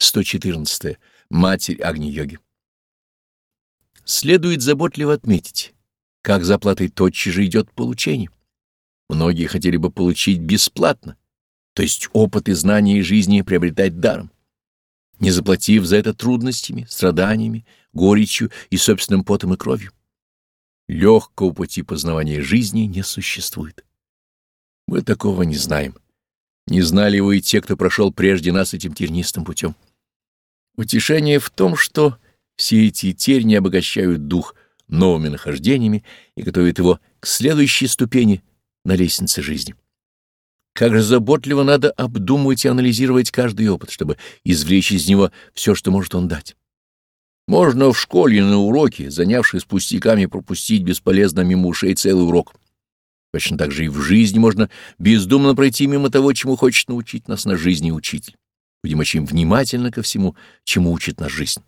114. Матерь Агни-йоги. Следует заботливо отметить, как за платой тотчас же идет получение. Многие хотели бы получить бесплатно, то есть опыт и знания жизни приобретать даром, не заплатив за это трудностями, страданиями, горечью и собственным потом и кровью. Легкого пути познавания жизни не существует. Мы такого не знаем. Не знали его и те, кто прошел прежде нас этим тернистым путем. Утешение в том, что все эти терни обогащают дух новыми нахождениями и готовят его к следующей ступени на лестнице жизни. Как же заботливо надо обдумывать и анализировать каждый опыт, чтобы извлечь из него все, что может он дать. Можно в школе на уроке, занявшись пустяками, пропустить бесполезно мимо ушей целый урок. Точно так же и в жизни можно бездумно пройти мимо того, чему хочет научить нас на жизни учитель. Будем очень внимательны ко всему, чему учит нас жизнь.